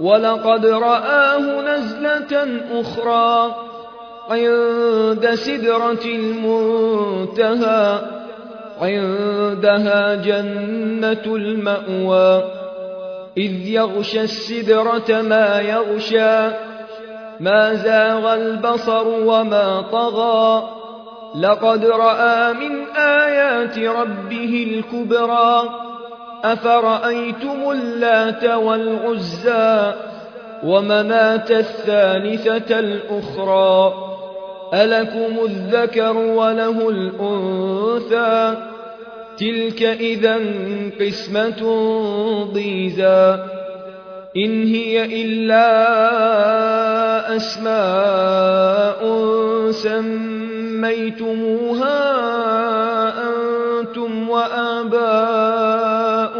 ولقد رآه نزلة أخرى عند سدرة المنتهى عندها جنة المأوى. إذ يغشى السدرة ما يغشى ما زاغ البصر وما طغى. لقد رأى من آيات ربه الكبرى. أفرأيتم اللات والعزى ومناه الثالثة الأخرى ألكم الذكر وله الأنثى تلك إذا قسمة ضيزى إن هي إلا أسماء سميتموها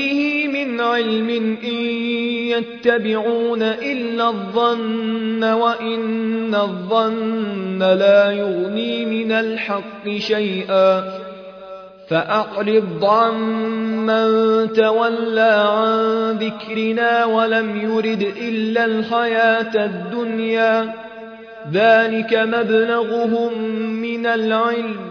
به من علم إن يتبعون إلا الظن وإن الظن لا يغني من الحق شيئا فأعرض عمن تولى عن ذكرنا ولم يرد إلا الحياة الدنيا ذلك مبلغهم من العلم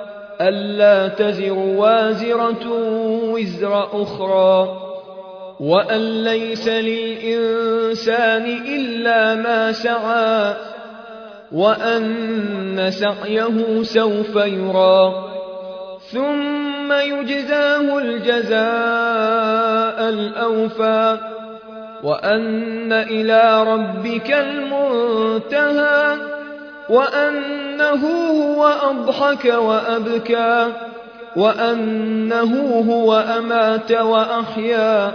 ألا تزر وازرة وزر أخرى وأن ليس للإنسان إلا ما سعى وأن سعيه سوف يرى. ثم يجزاه الجزاء الأوفى وأن إلى ربك المنتهى. وأنه هو أضحك وأبكى وأنه هو أمات وأحيا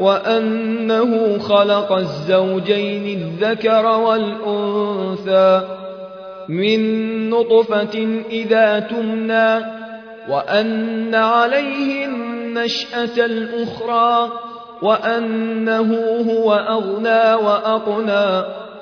وأنه خلق الزوجين الذكر والأنثى من نطفة إذا تمنى وأن عليه النشأة الأخرى وأنه هو أغنى وأقنى.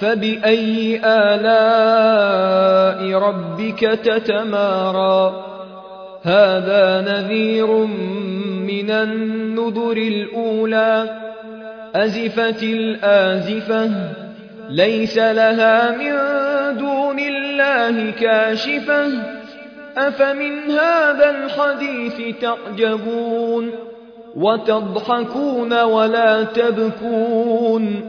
فبأي آلاء ربك تتمارى؟ هذا نذير من النذر الأولى. أزفت الآزفة ليس لها من دون الله كاشفة. أفمن هذا الحديث تعجبون؟ وتضحكون ولا تبكون؟